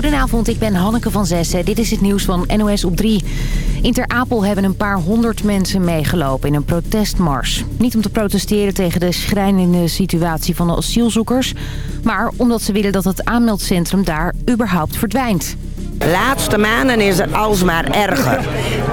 Goedenavond, ik ben Hanneke van Zessen. Dit is het nieuws van NOS op 3. In Ter Apel hebben een paar honderd mensen meegelopen in een protestmars. Niet om te protesteren tegen de schrijnende situatie van de asielzoekers... maar omdat ze willen dat het aanmeldcentrum daar überhaupt verdwijnt. Laatste maanden is het alsmaar erger.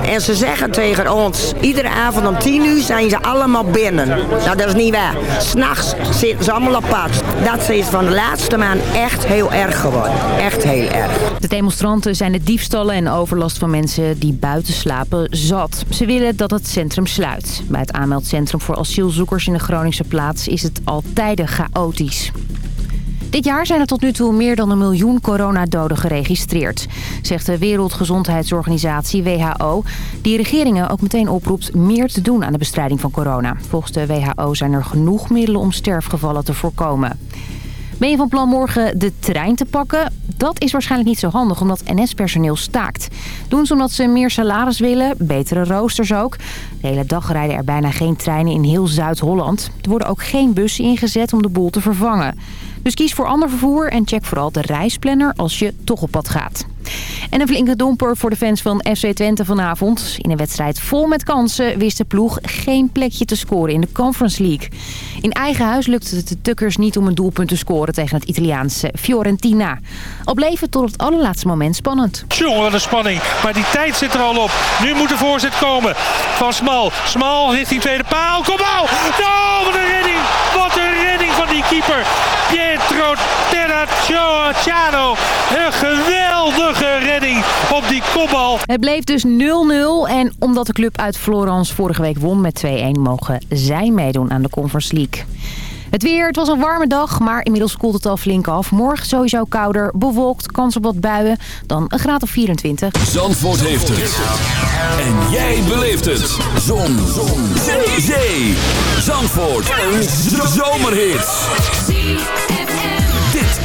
En ze zeggen tegen ons, iedere avond om 10 uur zijn ze allemaal binnen. Nou, dat is niet waar. S'nachts zitten ze allemaal op pad. Dat is van de laatste maand echt heel erg geworden. Echt heel erg. De demonstranten zijn de diefstallen en overlast van mensen die buiten slapen zat. Ze willen dat het centrum sluit. Bij het aanmeldcentrum voor asielzoekers in de Groningse plaats is het altijd chaotisch. Dit jaar zijn er tot nu toe meer dan een miljoen coronadoden geregistreerd, zegt de Wereldgezondheidsorganisatie WHO, die regeringen ook meteen oproept meer te doen aan de bestrijding van corona. Volgens de WHO zijn er genoeg middelen om sterfgevallen te voorkomen. Ben je van plan morgen de trein te pakken? Dat is waarschijnlijk niet zo handig omdat NS-personeel staakt. Doen ze omdat ze meer salaris willen, betere roosters ook. De hele dag rijden er bijna geen treinen in heel Zuid-Holland. Er worden ook geen bussen ingezet om de boel te vervangen. Dus kies voor ander vervoer en check vooral de reisplanner als je toch op pad gaat. En een flinke domper voor de fans van FC Twente vanavond. In een wedstrijd vol met kansen wist de ploeg geen plekje te scoren in de Conference League. In eigen huis lukte het de Tukkers niet om een doelpunt te scoren tegen het Italiaanse Fiorentina. Al bleef tot het allerlaatste moment spannend. Jongen, wat een spanning. Maar die tijd zit er al op. Nu moet de voorzet komen van Smal. Smal richting tweede paal. Kom al! Oh, wat een redding! Wat een redding van die keeper. Pietro Terracciano. Een geweldige redding op die kopbal. Het bleef dus 0-0 en omdat de club uit Florence vorige week won met 2-1... mogen zij meedoen aan de Conference League. Het weer, het was een warme dag, maar inmiddels koelt het al flink af. Morgen sowieso kouder, bewolkt, kans op wat buien, dan een graad of 24. Zandvoort heeft het. En jij beleeft het. Zon. Zon. Zee. Zee. Zandvoort. Een zomerhit.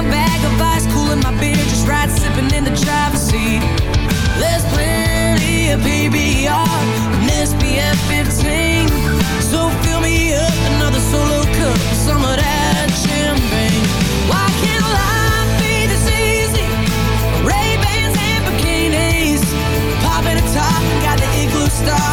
A bag of ice cooling my beer. Just right sipping in the driver's seat. There's plenty of PBR and SPF 15. So fill me up another solo cup some of that champagne. Why can't life be this easy? Ray-Bans and bikinis. Popping a top, got the igloo stars.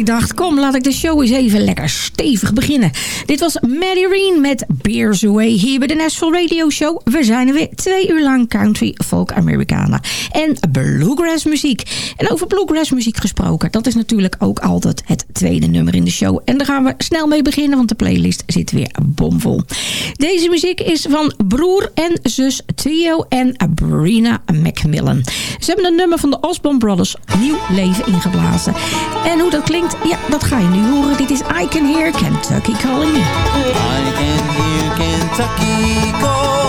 Ik dacht, kom, laat ik de show eens even lekker stevig beginnen. Dit was Maddie Reen met Beers Away hier bij de Nashville Radio Show. We zijn er weer twee uur lang country, folk, Americana en bluegrass muziek. En over bluegrass muziek gesproken, dat is natuurlijk ook altijd het tweede nummer in de show. En daar gaan we snel mee beginnen, want de playlist zit weer bomvol. Deze muziek is van broer en zus Theo en Brina Macmillan. Ze hebben een nummer van de Osborne Brothers nieuw leven ingeblazen. En hoe dat klinkt, ja, dat ga je nu horen. Dit is I Can Hear Kentucky Calling Me. I can hear Kentucky calling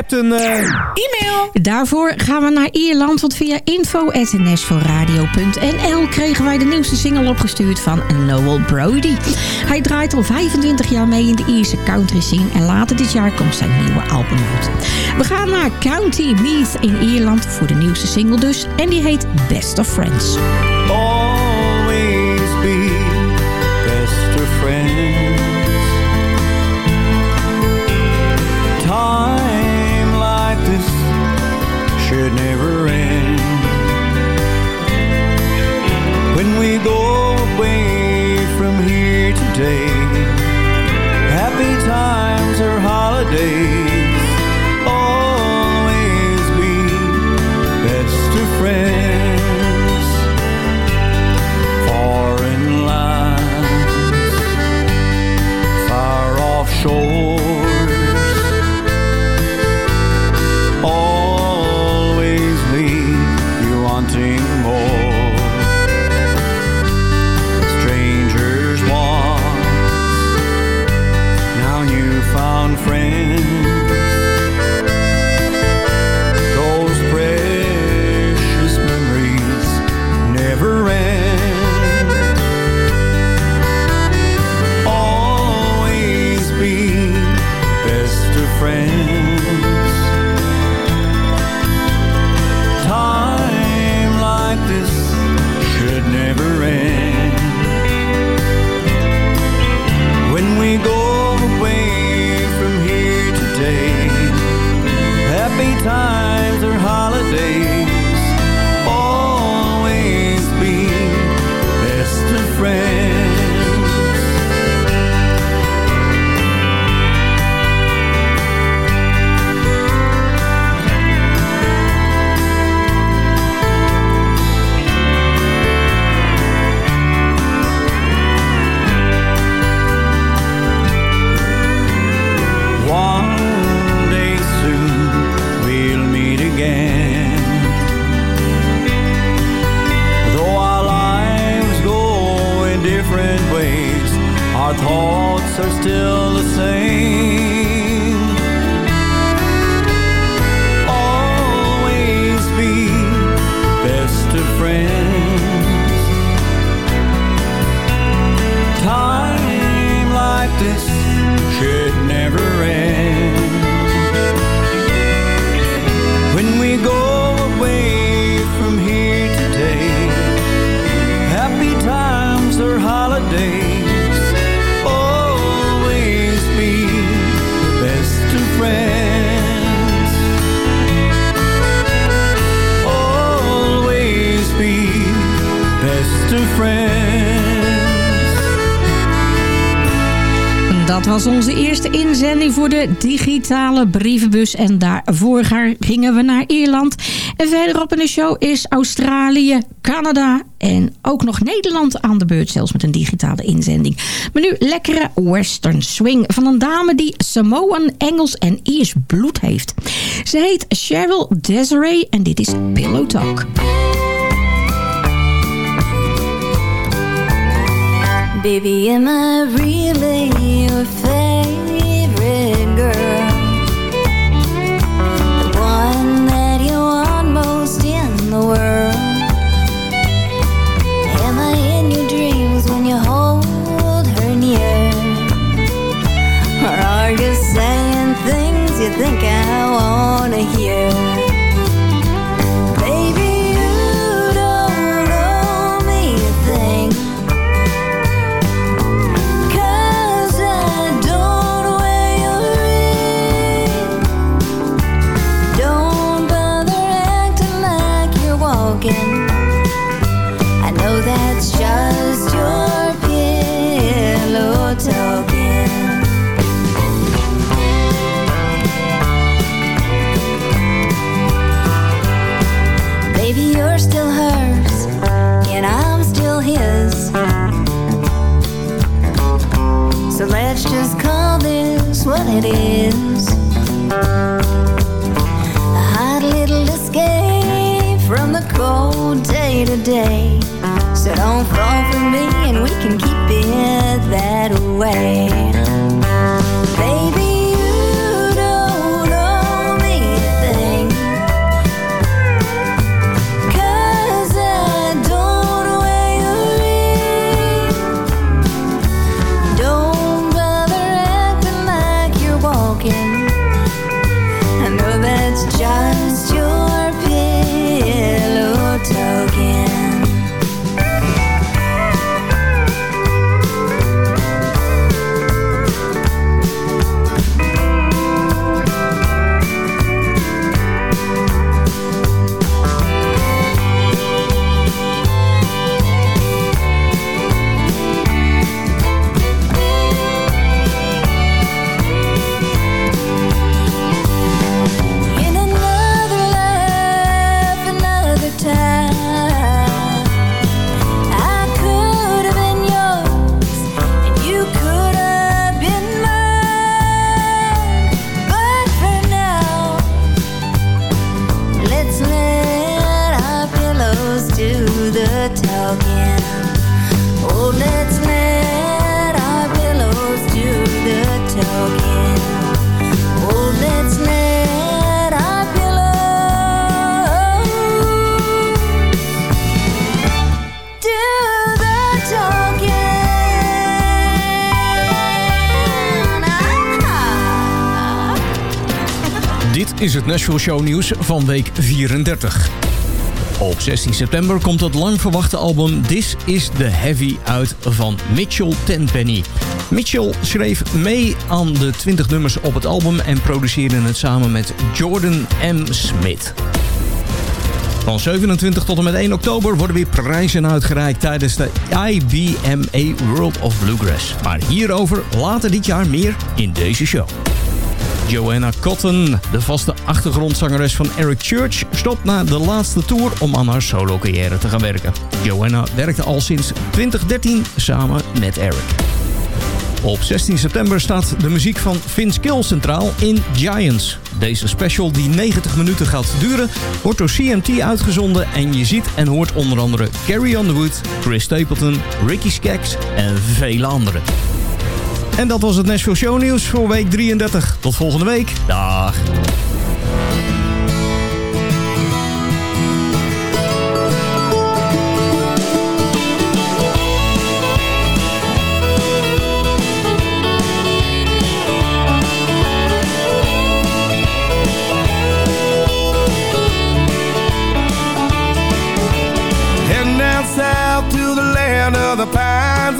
hebt een... eh, E-mail. Daarvoor gaan we naar Ierland, want via info.nsvoorradio.nl kregen wij de nieuwste single opgestuurd van Noel Brody. Hij draait al 25 jaar mee in de Ierse country scene en later dit jaar komt zijn nieuwe album uit. We gaan naar County Meath in Ierland voor de nieuwste single dus en die heet Best of Friends. Dat was onze eerste inzending voor de digitale brievenbus. En daarvoor gingen we naar Ierland. En verderop in de show is Australië, Canada en ook nog Nederland aan de beurt. Zelfs met een digitale inzending. Maar nu lekkere western swing van een dame die Samoan, Engels en Iers bloed heeft. Ze heet Cheryl Desiree en dit is Pillow Talk. Baby, am I really your favorite day So don't fall for me and we can keep it that way Dit is het Nashville Show nieuws van week 34. Op 16 september komt het lang verwachte album This is the Heavy uit van Mitchell Tenpenny. Mitchell schreef mee aan de 20 nummers op het album en produceerde het samen met Jordan M. Smith. Van 27 tot en met 1 oktober worden weer prijzen uitgereikt tijdens de IBMA World of Bluegrass. Maar hierover later dit jaar meer in deze show. Joanna Cotton, de vaste achtergrondzangeres van Eric Church, stopt na de laatste tour om aan haar solo-carrière te gaan werken. Joanna werkte al sinds 2013 samen met Eric. Op 16 september staat de muziek van Vince Gill centraal in Giants. Deze special, die 90 minuten gaat duren, wordt door CMT uitgezonden... en je ziet en hoort onder andere Carrie Underwood, Chris Stapleton, Ricky Skaggs en vele anderen. En dat was het Nashville Show nieuws voor week 33. Tot volgende week. Dag.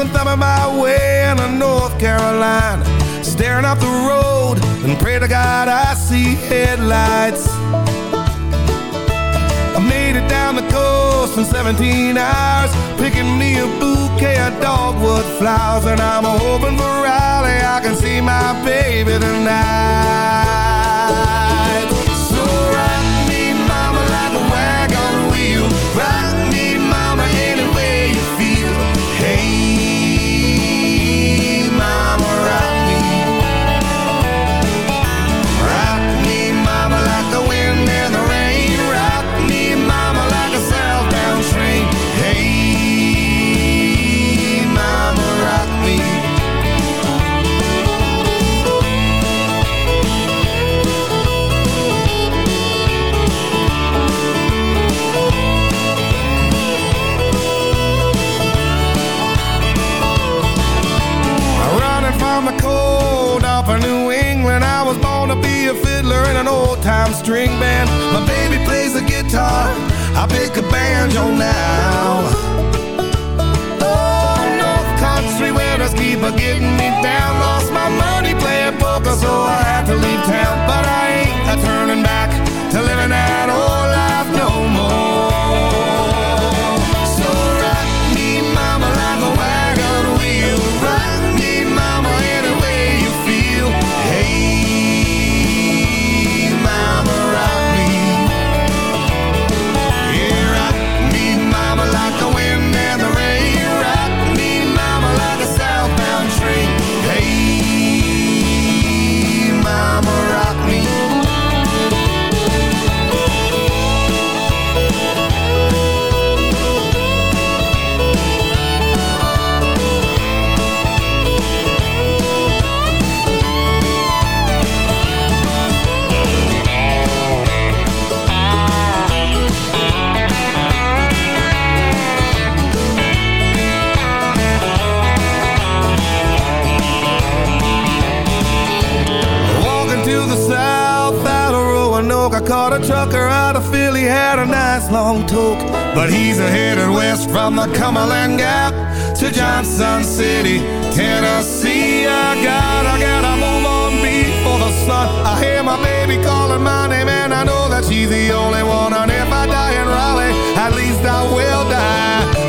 I'm thumbing my way into North Carolina. Staring out the road and pray to God I see headlights. I made it down the coast in 17 hours Picking me a bouquet of dogwood flowers. And I'm hoping for Raleigh I can see my baby tonight. Roanoke. I caught a trucker out of Philly, had a nice long talk, But he's headed west from the Cumberland Gap to Johnson City, Tennessee. I gotta, gotta move on before the sun. I hear my baby calling my name, and I know that she's the only one. And if I die in Raleigh, at least I will die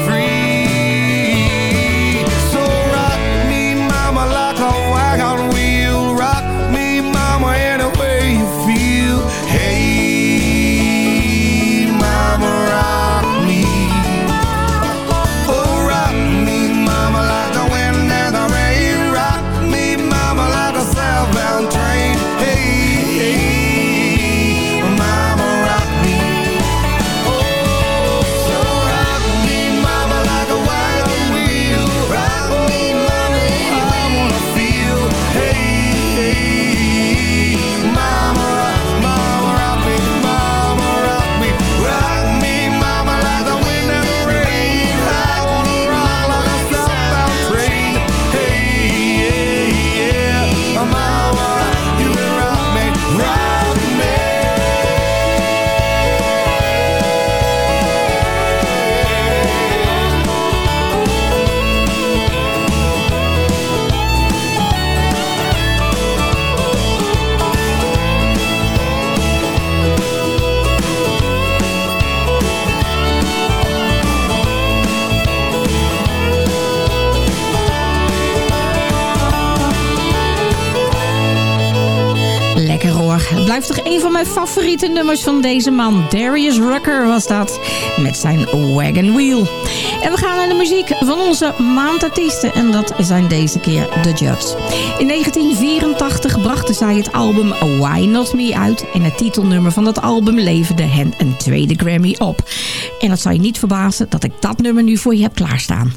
Het blijft toch een van mijn favoriete nummers van deze man. Darius Rucker was dat. Met zijn Wagon Wheel. En we gaan naar de muziek van onze maandartiesten. En dat zijn deze keer The Judds. In 1984 brachten zij het album Why Not Me uit. En het titelnummer van dat album leverde hen een tweede Grammy op. En dat zal je niet verbazen dat ik dat nummer nu voor je heb klaarstaan.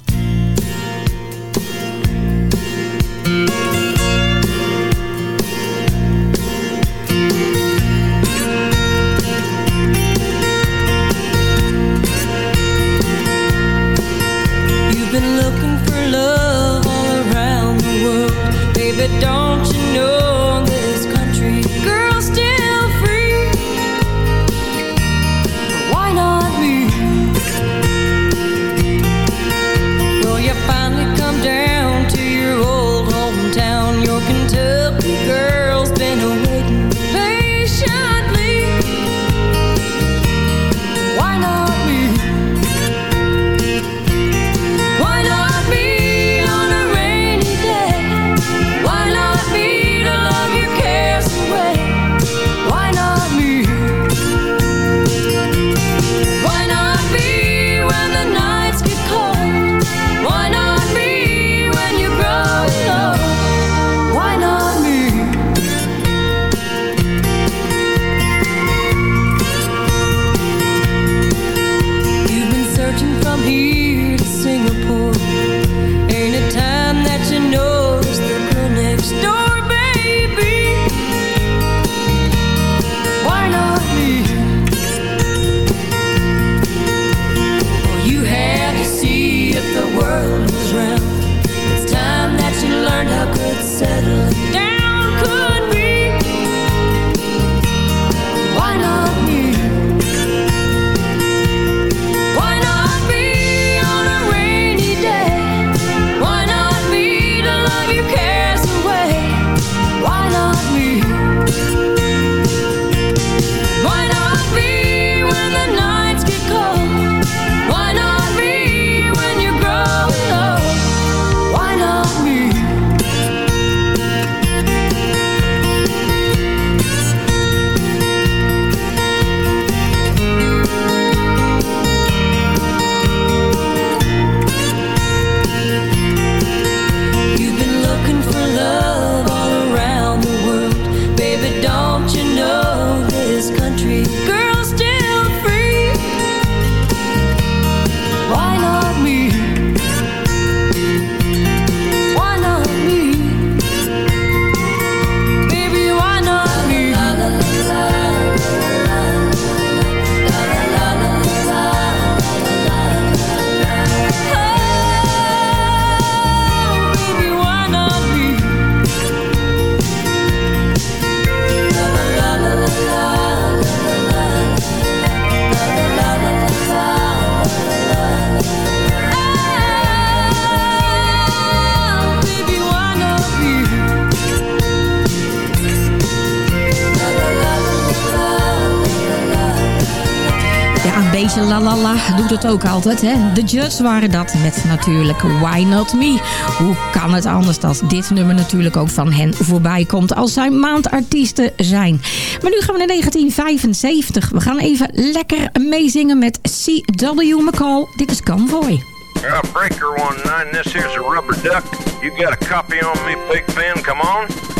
Doet het ook altijd. Hè? De Judds waren dat met natuurlijk Why Not Me. Hoe kan het anders dat dit nummer natuurlijk ook van hen voorbij komt als zij maandartiesten zijn. Maar nu gaan we naar 1975. We gaan even lekker meezingen met C.W. McCall. Dit is Convoy. Uh, breaker 19, this here's a rubber duck. You got a copy on me, Big Ben? Come on.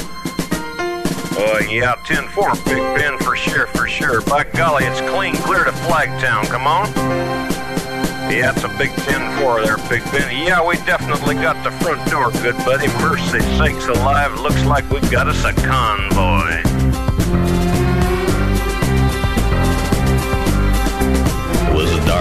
Uh, yeah, 10-4, Big Ben, for sure, for sure. By golly, it's clean clear to Flagtown. Come on. Yeah, it's a big 10-4 there, Big Ben. Yeah, we definitely got the front door, good buddy. Mercy sakes alive, looks like we've got us a convoy.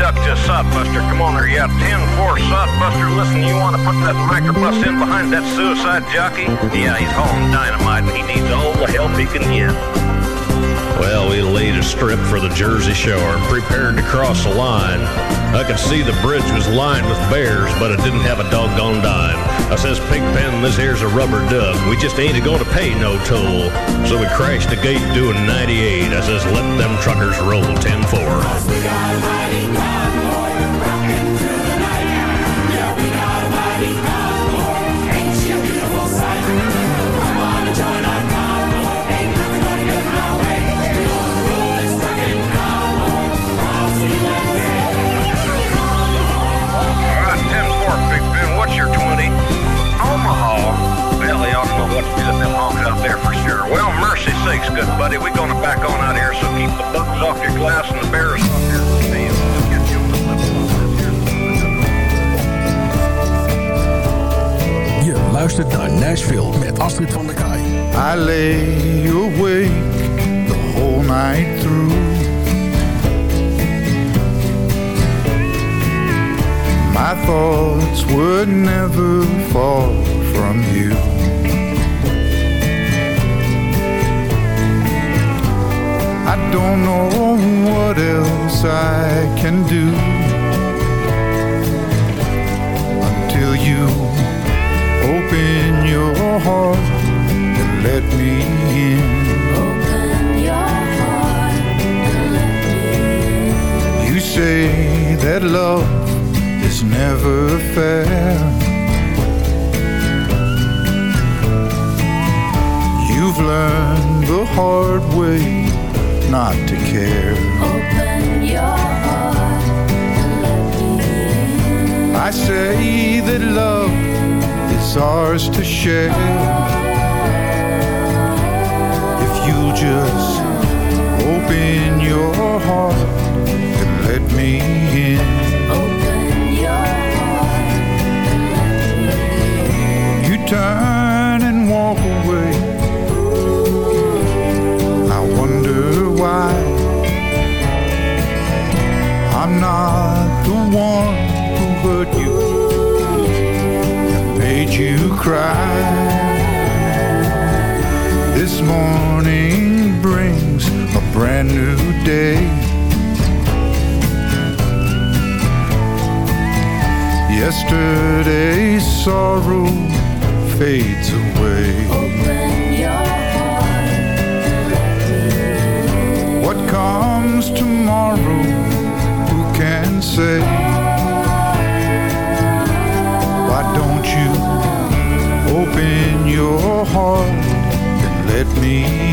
To sodbuster. Come on there, yeah, 10-4 sodbuster. Listen, you want to put that microbus in behind that suicide jockey? Yeah, he's hauling dynamite and he needs all the help he can get. Well, we laid a strip for the Jersey Shore and prepared to cross the line. I could see the bridge was lined with bears, but it didn't have a doggone dime. I says, Pigpen, this here's a rubber duck. We just ain't a gonna pay no toll. So we crashed the gate doing 98. I says, let them truckers roll 10-4. What to do with them hogs out there for sure. Well, mercy sakes, good buddy. We're gonna back on out here, so keep the bugs off your glass and the bears off your steel. We'll get you on the lip. Je luistert naar Nashville met Astrid van der Kaai. I lay awake the whole night through. My thoughts would never fall from you. I don't know what else I can do until you open your heart and let me in. You say that love is never fair. You've learned the hard way not to care. Open your heart and let me in. I say that love is ours to share. If you'll just open your heart and let me in. open You turn why. I'm not the one who hurt you and made you cry. This morning brings a brand new day. Yesterday's sorrow fades away. What comes tomorrow, who can say? Why don't you open your heart and let me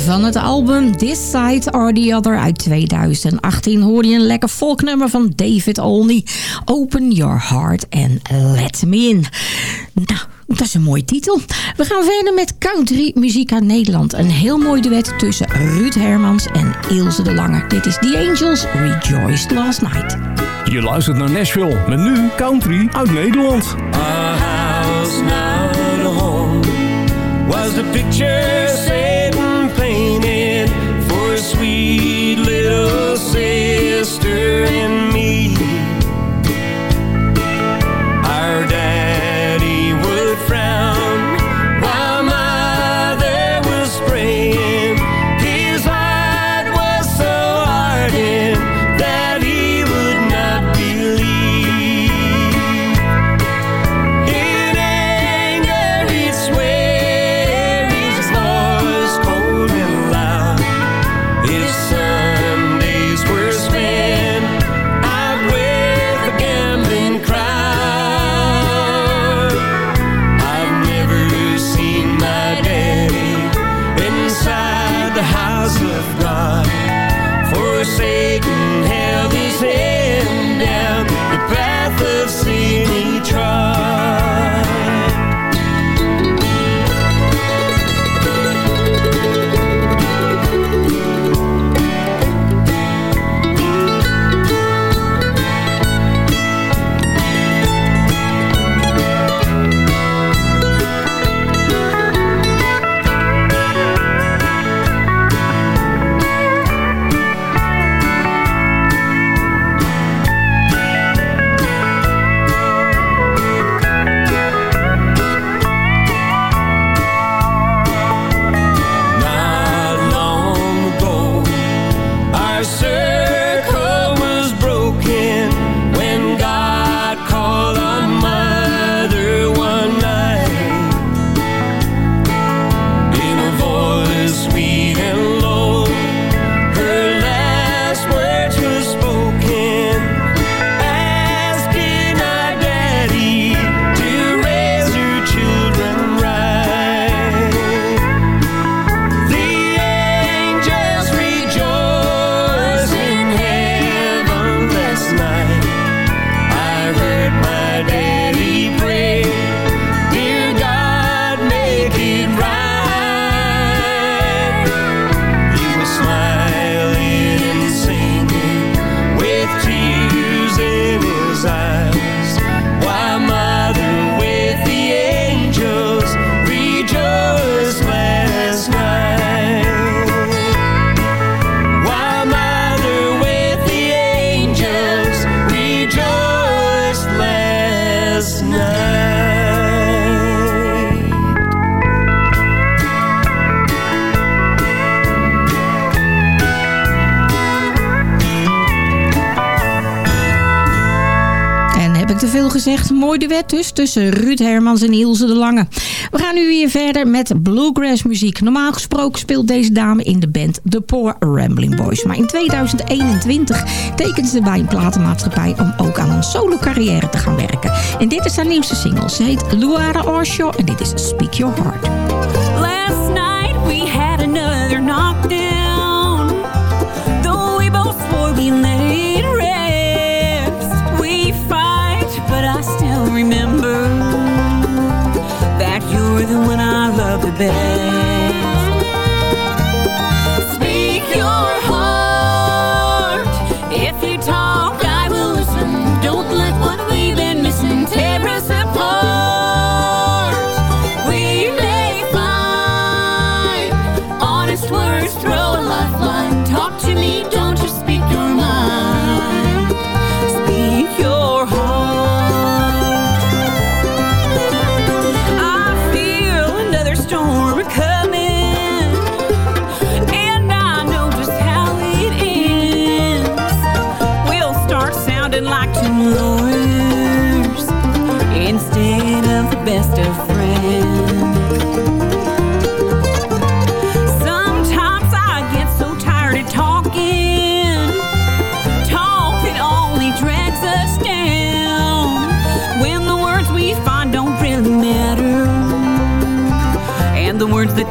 Van het album This Side or The Other uit 2018 hoorde je een lekker volknummer van David Olney. Open Your Heart and Let Me In. Nou, dat is een mooie titel. We gaan verder met country muziek uit Nederland. Een heel mooi duet tussen Ruud Hermans en Ilse de Lange. Dit is The Angels Rejoiced Last Night. Je luistert naar Nashville met nu country uit Nederland. Our house home was the picture sister and tussen Ruud Hermans en Ilse de Lange. We gaan nu weer verder met bluegrass muziek. Normaal gesproken speelt deze dame in de band The Poor Rambling Boys. Maar in 2021 tekent ze bij een platenmaatschappij om ook aan een solo carrière te gaan werken. En dit is haar nieuwste single. Ze heet Luara Orshaw en dit is Speak Your Heart. bed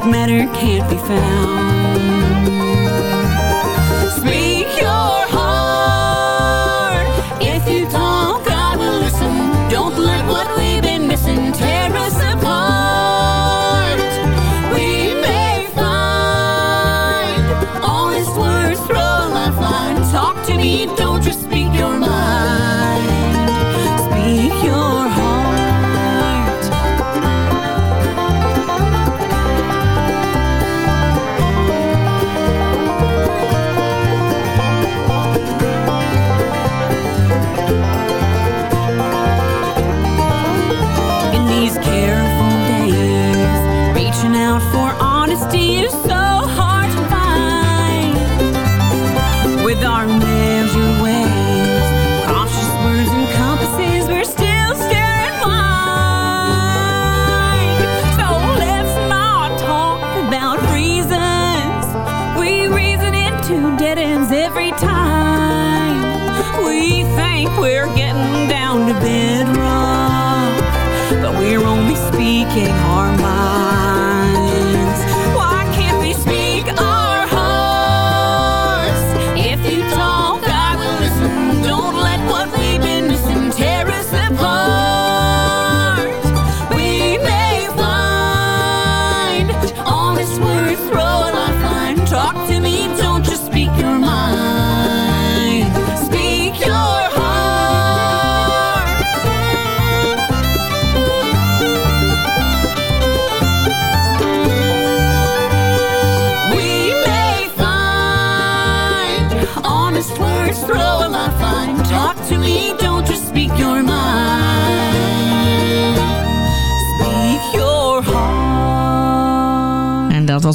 matter can't be found.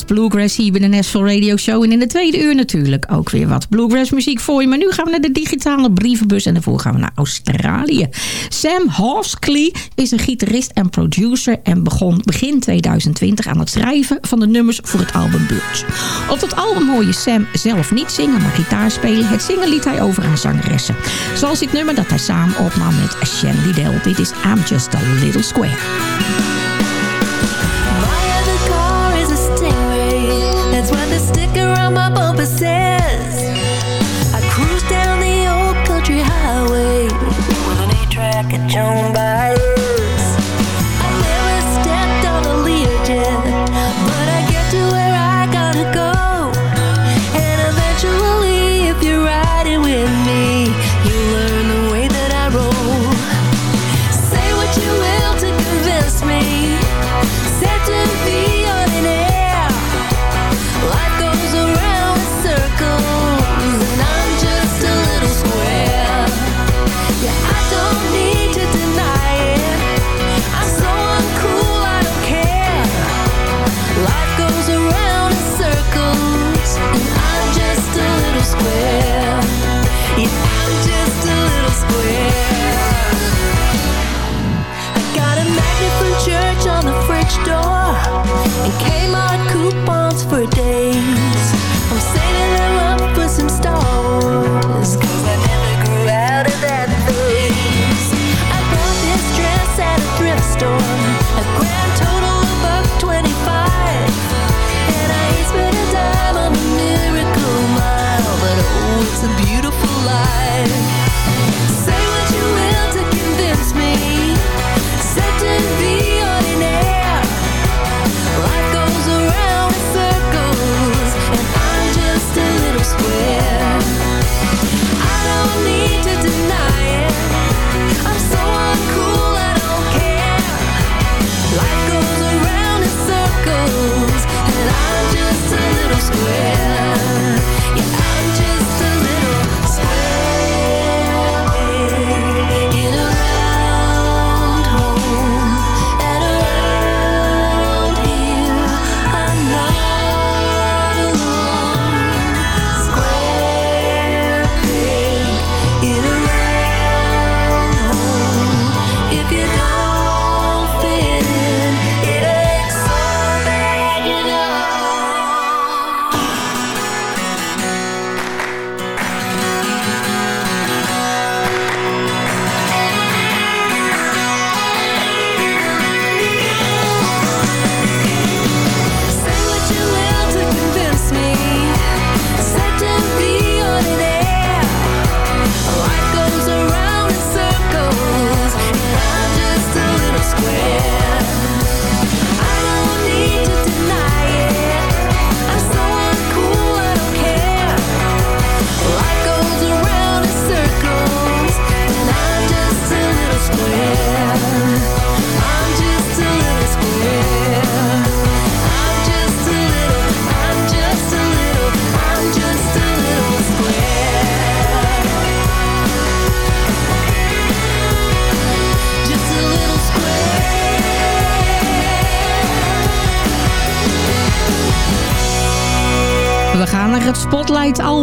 Bluegrass hier bij de Nashville Radio Show. En in de tweede uur natuurlijk ook weer wat Bluegrass muziek voor je. Maar nu gaan we naar de digitale brievenbus en daarvoor gaan we naar Australië. Sam Hoskley is een gitarist en producer en begon begin 2020 aan het schrijven van de nummers voor het album Birds. Op dat album hoor je Sam zelf niet zingen, maar gitaar spelen. Het zingen liet hij over aan zangeressen. Zoals dit nummer dat hij samen opnam met Shandy Dell. Dit is I'm Just a Little Square.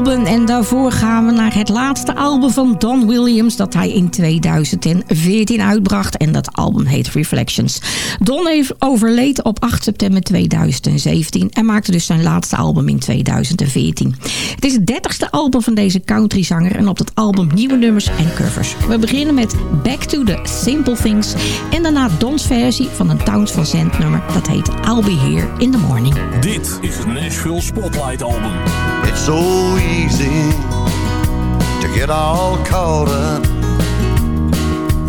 Spotlight-album. En daarvoor gaan we naar het laatste album van Don Williams... dat hij in 2014 uitbracht. En dat album heet Reflections. Don heeft overleed op 8 september 2017... en maakte dus zijn laatste album in 2014. Het is het dertigste album van deze countryzanger... en op dat album nieuwe nummers en covers. We beginnen met Back to the Simple Things... en daarna Don's versie van een Towns van Zandt nummer... dat heet I'll Be Here in the Morning. Dit is het Nashville Spotlight Album. It's so easy to get all caught up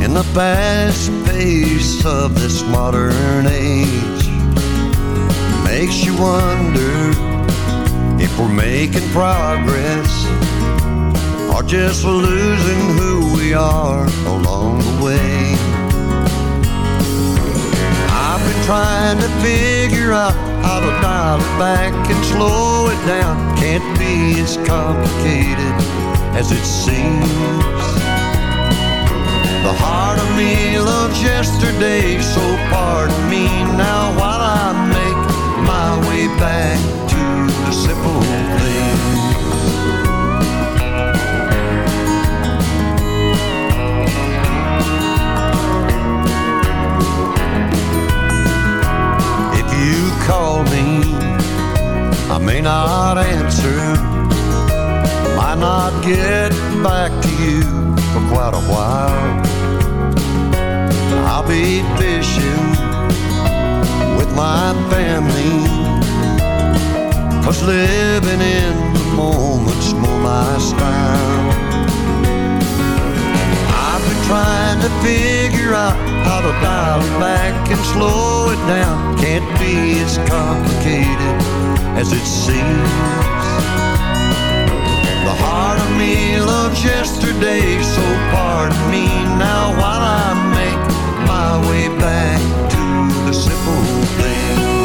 in the fast pace of this modern age. Makes you wonder if we're making progress or just losing who we are along the way. I've been trying to figure out to dial it back and slow it down. Can't be as complicated as it seems. The heart of me loves yesterday, so pardon me now while I make my way back to the simple things. Call me, I may not answer. Might not get back to you for quite a while. I'll be fishing with my family. Cause living in the moment's more my style. I've been trying to figure out how to dial it back and slow it down. Can't be as complicated as it seems. The heart of me loves yesterday, so pardon me now while I make my way back to the simple things.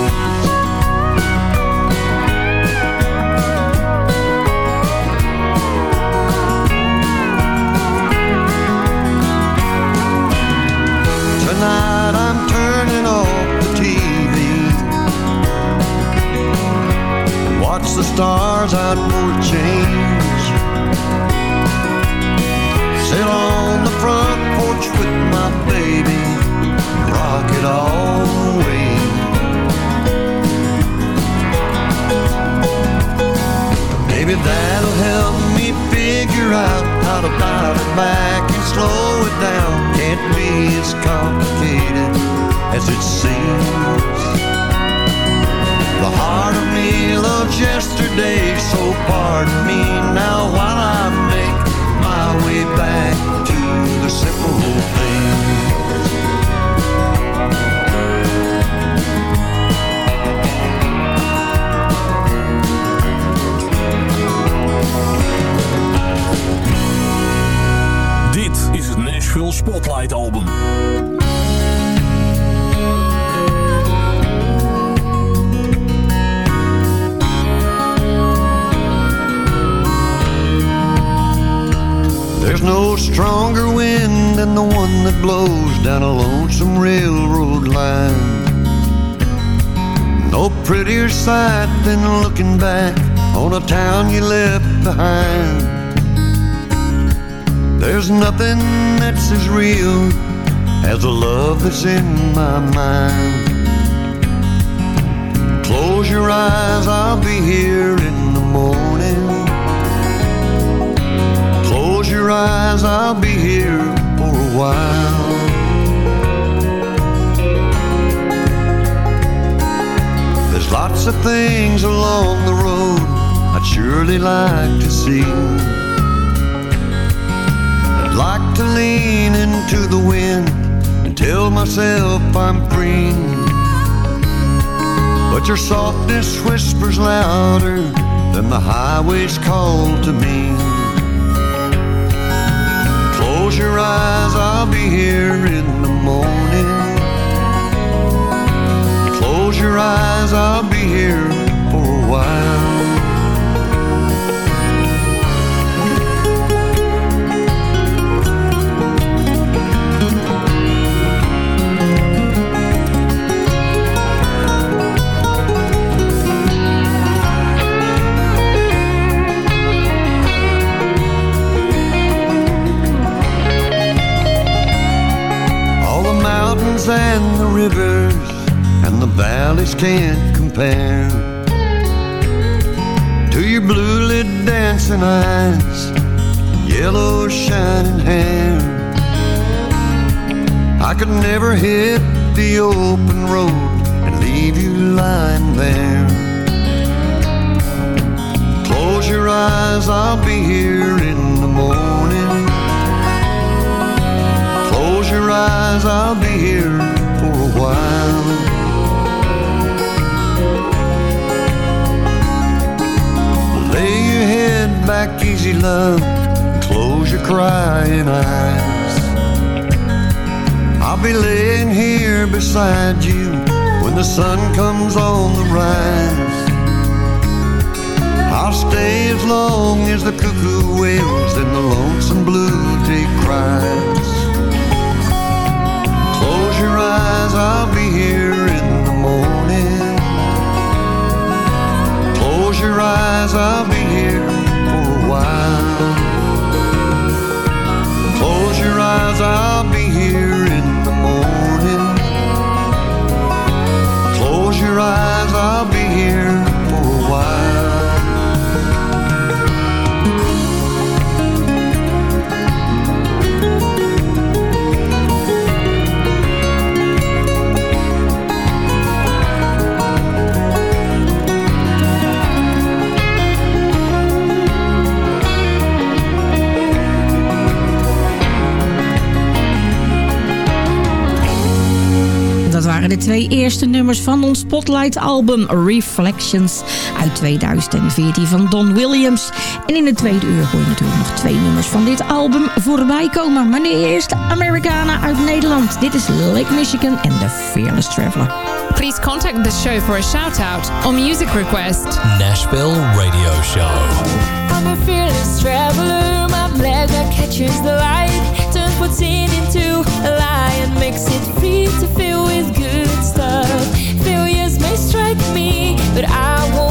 Stars out for a change. Sit on the front porch with my baby, rock it all the way. Maybe that'll help me figure out how to dial it back and slow it down. Can't be as complicated as it seems. Heart of yesterday, so pardon me now while I make my way back to the simple things. Dit is het Nashville Spotlight Album. There's no stronger wind than the one that blows down a lonesome railroad line. No prettier sight than looking back on a town you left behind. There's nothing that's as real as the love that's in my mind. Close your eyes, I'll be here in the morning. Your eyes, I'll be here for a while. There's lots of things along the road I'd surely like to see. I'd like to lean into the wind and tell myself I'm free. But your softness whispers louder than the highway's call to me. Close your eyes, I'll be here in the morning. Close your eyes, I'll be here for a while. And the rivers and the valleys can't compare to your blue lit dancing eyes, yellow shining hair. I could never hit the open road and leave you lying there. Close your eyes, I'll be here in the morning. Your eyes, I'll be here for a while. Lay your head back easy, love. Close your crying eyes. I'll be laying here beside you when the sun comes on the rise. I'll stay as long as the cuckoo wails and the lonesome blue twee eerste nummers van ons Spotlight-album Reflections uit 2014 van Don Williams. En in het tweede uur hoor je natuurlijk nog twee nummers van dit album voorbij komen. Maar nu eerst Americana uit Nederland. Dit is Lake Michigan en The Fearless Traveler. Please contact the show for a shout-out or music request. Nashville Radio Show. I'm a fearless traveler. My that catches the light. Turns what's in into a lie and makes it free to fill with good stuff. Failures may strike me, but I won't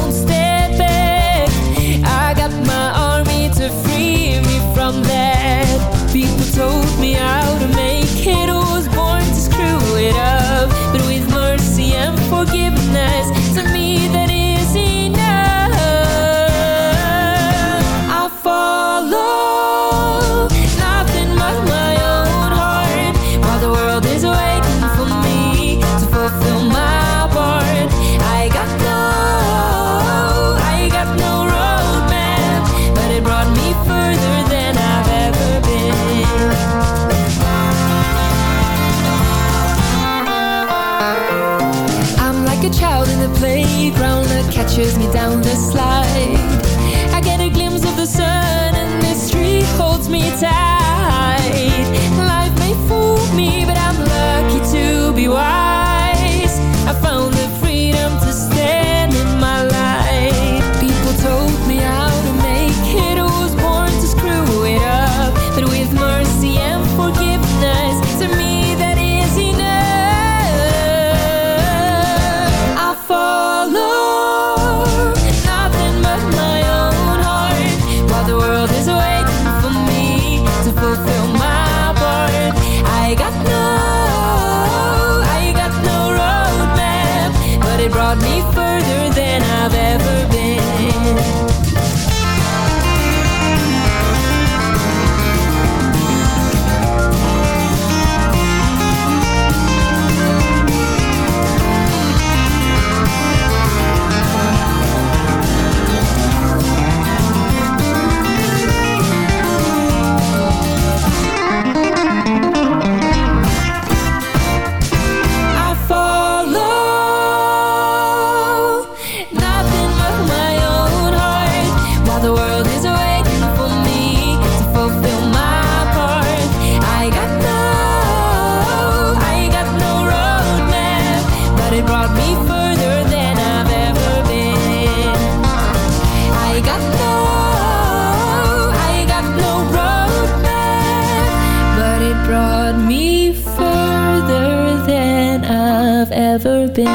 I've ever been.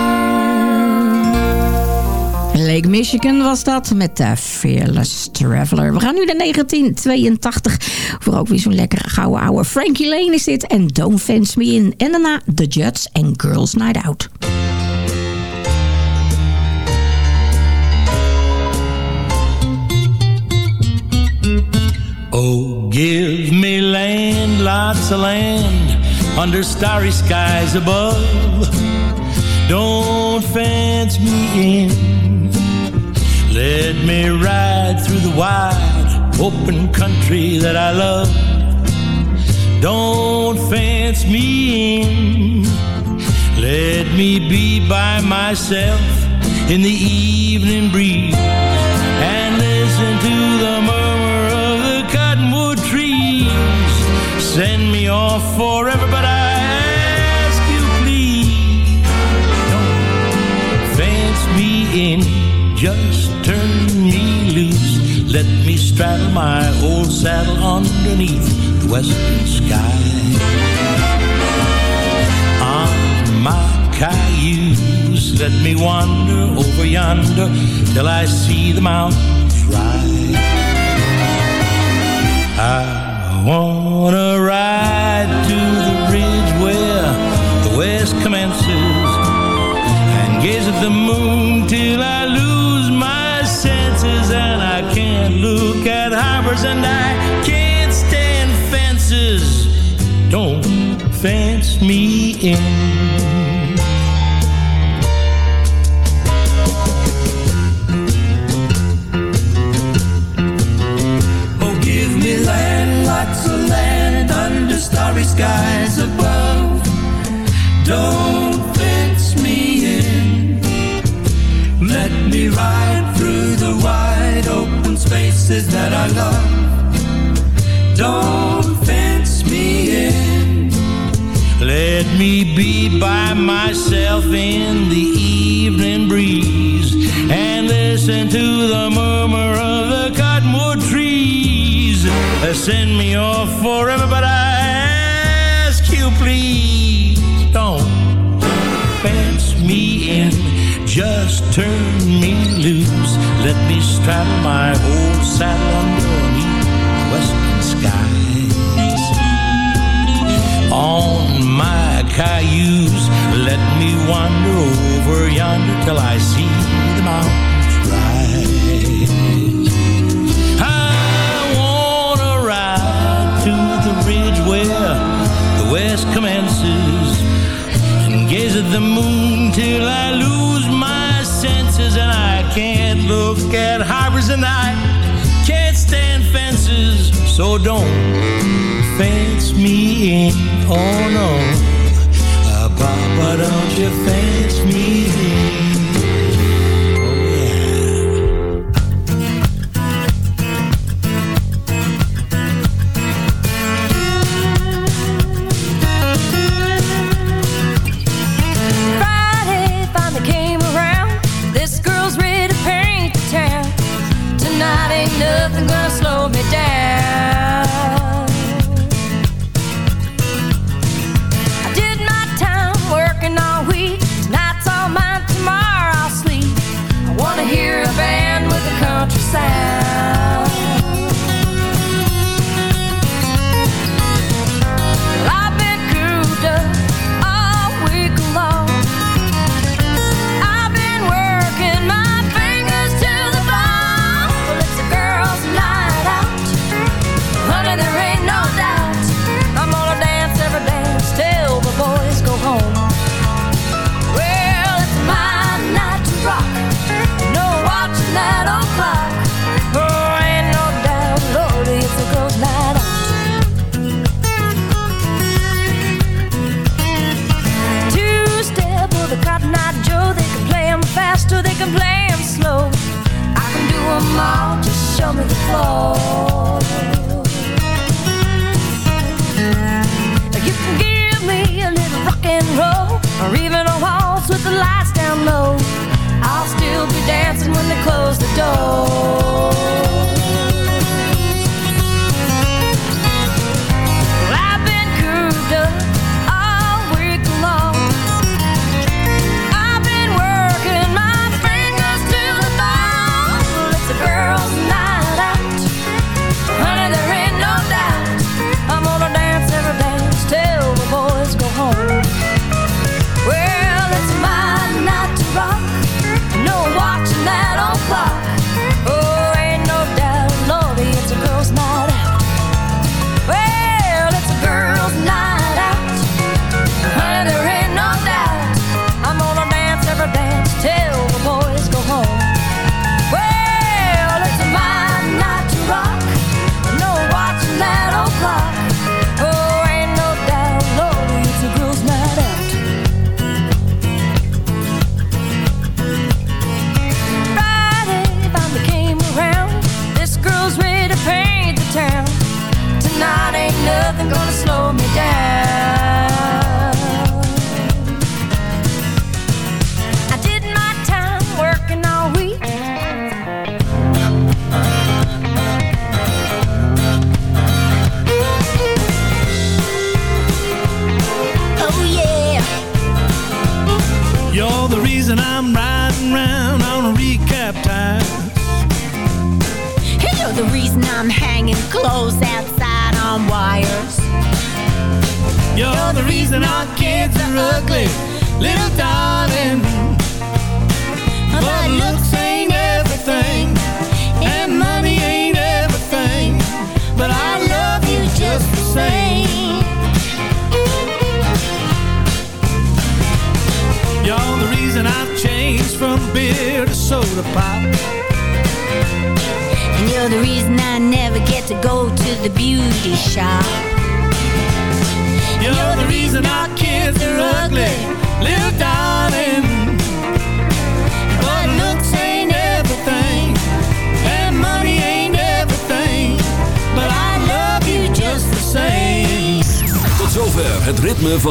Lake Michigan was dat met de Fearless Traveler. We gaan nu naar 1982 voor ook weer zo'n lekkere gouden ouwe. Frankie Lane is dit en Don't Fence Me In. En daarna The Judds en Girls Night Out. Oh, give me land, lots of land, under starry skies above. Don't fence me in. Let me ride through the wide, open country that I love. Don't fence me in. Let me be by myself in the evening breeze and listen to the murmur of the cottonwood trees. Send me off forever, but I in, just turn me loose. Let me straddle my old saddle underneath the western sky. On my cayuse, let me wander over yonder till I see the mountains rise. I wanna ride gaze at the moon till I lose my senses and I can't look at harbors and I can't stand fences. Don't fence me in. Till I see the mountains rise. I wanna ride to the ridge where the west commences and gaze at the moon till I lose my senses and I can't look at harbors and I can't stand fences. So don't fence me in. Oh no, uh, Papa, don't you